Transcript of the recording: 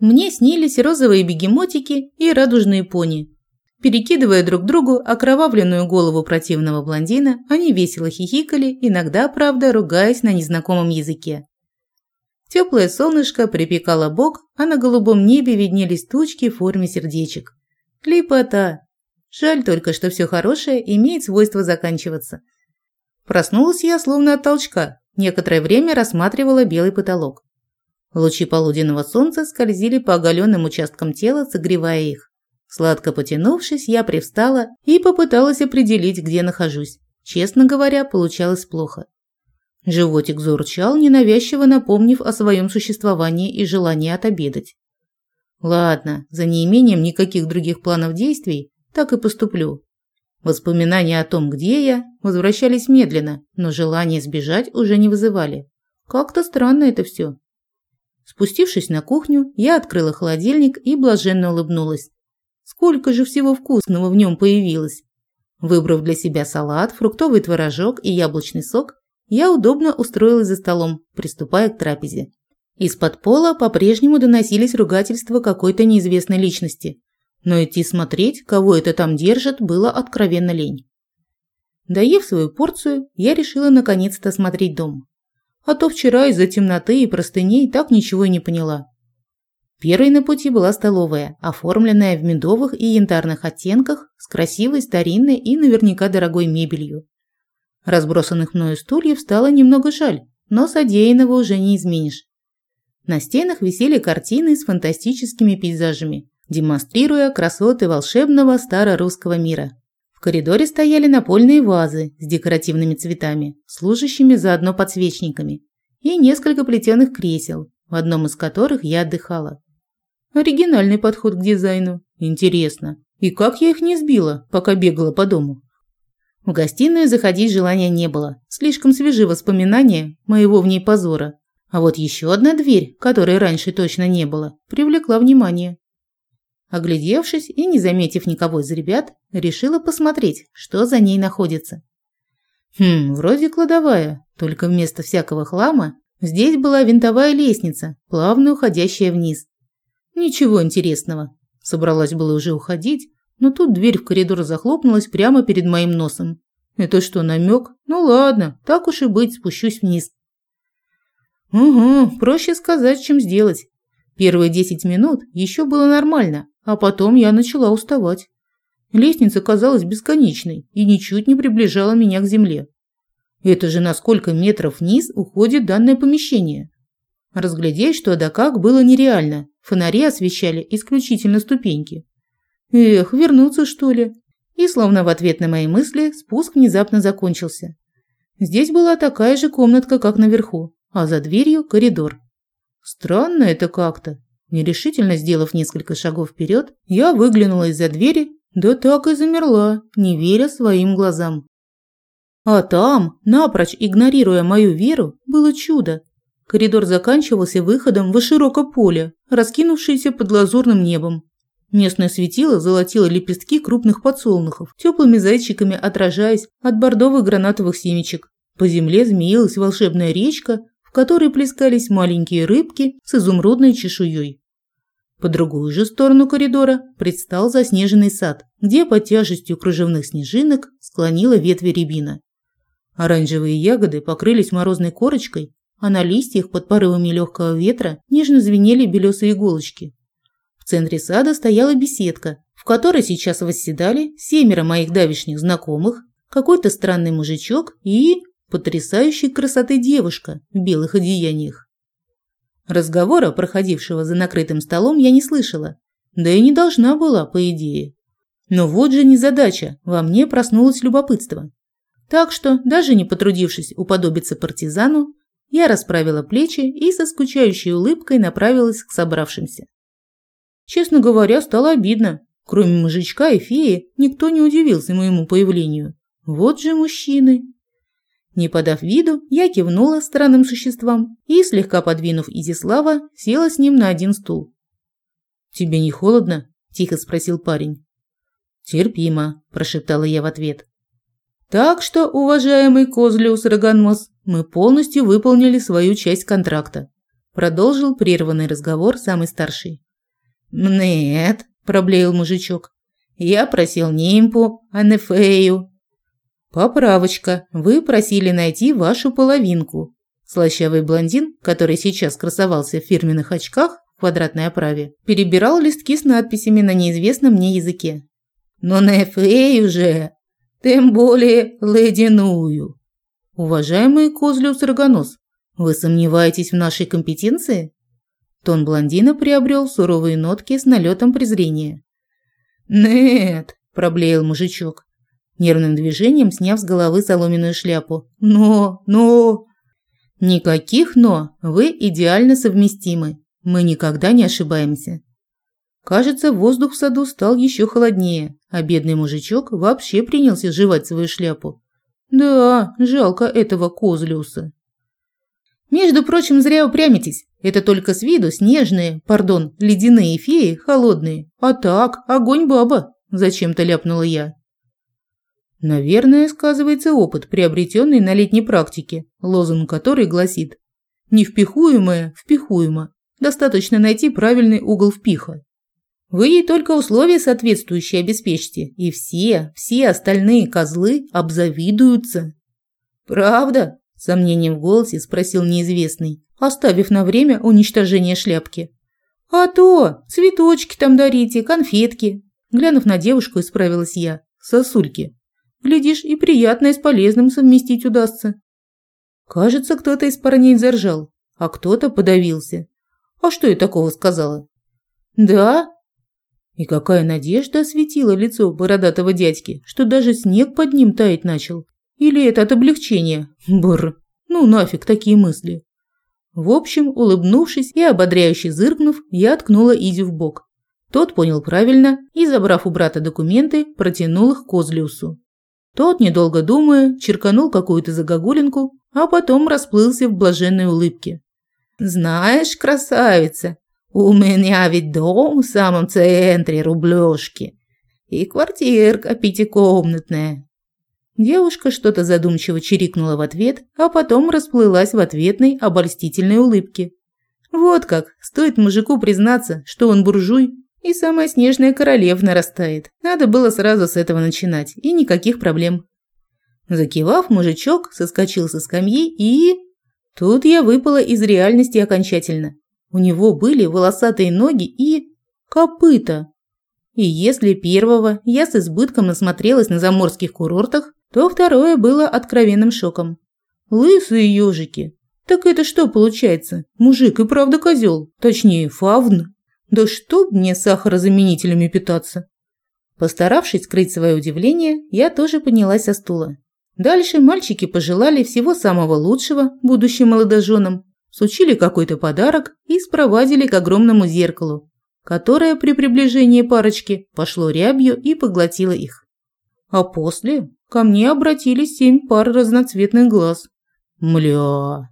Мне снились розовые бегемотики и радужные пони. Перекидывая друг другу окровавленную голову противного блондина, они весело хихикали, иногда, правда, ругаясь на незнакомом языке. Теплое солнышко припекало бок, а на голубом небе виднелись тучки в форме сердечек. Клипота! Жаль только, что все хорошее имеет свойство заканчиваться. Проснулась я словно от толчка, некоторое время рассматривала белый потолок. Лучи полуденного солнца скользили по оголенным участкам тела, согревая их. Сладко потянувшись, я привстала и попыталась определить, где нахожусь. Честно говоря, получалось плохо. Животик заурчал, ненавязчиво напомнив о своем существовании и желании отобедать. Ладно, за неимением никаких других планов действий, так и поступлю. Воспоминания о том, где я, возвращались медленно, но желание сбежать уже не вызывали. Как-то странно это все. Спустившись на кухню, я открыла холодильник и блаженно улыбнулась. Сколько же всего вкусного в нем появилось! Выбрав для себя салат, фруктовый творожок и яблочный сок, я удобно устроилась за столом, приступая к трапезе. Из-под пола по-прежнему доносились ругательства какой-то неизвестной личности, но идти смотреть, кого это там держит, было откровенно лень. Доев свою порцию, я решила наконец-то осмотреть дом. А то вчера из-за темноты и простыней так ничего и не поняла. Первой на пути была столовая, оформленная в медовых и янтарных оттенках, с красивой, старинной и наверняка дорогой мебелью. Разбросанных мною стульев стало немного жаль, но содеянного уже не изменишь. На стенах висели картины с фантастическими пейзажами, демонстрируя красоты волшебного старорусского мира. В коридоре стояли напольные вазы с декоративными цветами, служащими заодно подсвечниками, и несколько плетеных кресел, в одном из которых я отдыхала. Оригинальный подход к дизайну. Интересно. И как я их не сбила, пока бегала по дому? В гостиную заходить желания не было. Слишком свежи воспоминания моего в ней позора. А вот еще одна дверь, которой раньше точно не было, привлекла внимание. Оглядевшись и не заметив никого из ребят, решила посмотреть, что за ней находится. Хм, вроде кладовая, только вместо всякого хлама здесь была винтовая лестница, плавно уходящая вниз. Ничего интересного. Собралась было уже уходить, но тут дверь в коридор захлопнулась прямо перед моим носом. Это что, намек? Ну ладно, так уж и быть, спущусь вниз. Угу, проще сказать, чем сделать. Первые десять минут еще было нормально, а потом я начала уставать. Лестница казалась бесконечной и ничуть не приближала меня к земле. Это же на сколько метров вниз уходит данное помещение? Разглядеть что да как было нереально. Фонари освещали исключительно ступеньки. Эх, вернуться что ли? И словно в ответ на мои мысли спуск внезапно закончился. Здесь была такая же комнатка, как наверху а за дверью коридор. Странно это как-то. Нерешительно сделав несколько шагов вперед, я выглянула из-за двери, да так и замерла, не веря своим глазам. А там, напрочь игнорируя мою веру, было чудо. Коридор заканчивался выходом в широкое поле, раскинувшееся под лазурным небом. Местное светило золотило лепестки крупных подсолнухов, теплыми зайчиками отражаясь от бордовых гранатовых семечек. По земле змеилась волшебная речка, в которой плескались маленькие рыбки с изумрудной чешуей. По другую же сторону коридора предстал заснеженный сад, где под тяжестью кружевных снежинок склонила ветви рябина. Оранжевые ягоды покрылись морозной корочкой, а на листьях под порывами легкого ветра нежно звенели белесые иголочки. В центре сада стояла беседка, в которой сейчас восседали семеро моих давишних знакомых, какой-то странный мужичок и потрясающей красоты девушка в белых одеяниях. Разговора, проходившего за накрытым столом, я не слышала, да и не должна была, по идее. Но вот же незадача, во мне проснулось любопытство. Так что, даже не потрудившись уподобиться партизану, я расправила плечи и со скучающей улыбкой направилась к собравшимся. Честно говоря, стало обидно. Кроме мужичка и феи, никто не удивился моему появлению. Вот же мужчины. Не подав виду, я кивнула странным существам и, слегка подвинув Изислава, села с ним на один стул. «Тебе не холодно?» – тихо спросил парень. «Терпимо», – прошептала я в ответ. «Так что, уважаемый Козлиус Роганмос, мы полностью выполнили свою часть контракта», – продолжил прерванный разговор самый старший. «Нет», – проблеял мужичок. «Я просил нимпу, а не фею». «Поправочка. Вы просили найти вашу половинку». Слащавый блондин, который сейчас красовался в фирменных очках в квадратной оправе, перебирал листки с надписями на неизвестном мне языке. «Но не фею же! Тем более ледяную!» «Уважаемый Козлюс Рогонос, вы сомневаетесь в нашей компетенции?» Тон блондина приобрел суровые нотки с налетом презрения. «Нет», – проблеял мужичок, нервным движением сняв с головы соломенную шляпу. «Но, но...» «Никаких «но», вы идеально совместимы. Мы никогда не ошибаемся». Кажется, воздух в саду стал еще холоднее, а бедный мужичок вообще принялся жевать свою шляпу. Да, жалко этого Козлиуса. Между прочим, зря упрямитесь. Это только с виду снежные, пардон, ледяные феи, холодные. А так, огонь баба, зачем-то ляпнула я. Наверное, сказывается опыт, приобретенный на летней практике, лозунг которой гласит «Невпихуемое впихуемо. Достаточно найти правильный угол впиха». Вы ей только условия соответствующие обеспечьте, и все, все остальные козлы обзавидуются. Правда? сомнением в голосе спросил неизвестный, оставив на время уничтожение шляпки. А то, цветочки там дарите, конфетки. Глянув на девушку, исправилась я. Сосульки. Глядишь, и приятное с полезным совместить удастся. Кажется, кто-то из парней заржал, а кто-то подавился. А что я такого сказала? Да, и какая надежда осветила лицо бородатого дядьки, что даже снег под ним таять начал. Или это от облегчения? Бррр. Ну нафиг такие мысли. В общем, улыбнувшись и ободряюще зыркнув, я ткнула Изи в бок. Тот понял правильно и, забрав у брата документы, протянул их Козлиусу. Тот, недолго думая, черканул какую-то загогулинку, а потом расплылся в блаженной улыбке. «Знаешь, красавица, у меня ведь дом в самом центре Рублёшки и квартирка пятикомнатная. Девушка что-то задумчиво чирикнула в ответ, а потом расплылась в ответной обольстительной улыбке. Вот как, стоит мужику признаться, что он буржуй, и самая снежная королева нарастает. Надо было сразу с этого начинать, и никаких проблем. Закивав, мужичок соскочил со скамьи и... Тут я выпала из реальности окончательно. У него были волосатые ноги и копыта. И если первого я с избытком насмотрелась на заморских курортах, то второе было откровенным шоком. Лысые ежики. Так это что получается? Мужик и правда козел, точнее, фавн. Да что мне сахарозаменителями питаться? Постаравшись скрыть свое удивление, я тоже поднялась со стула. Дальше мальчики пожелали всего самого лучшего будущим молодоженам сучили какой-то подарок и спровадили к огромному зеркалу, которое при приближении парочки пошло рябью и поглотило их. А после ко мне обратились семь пар разноцветных глаз. Мля,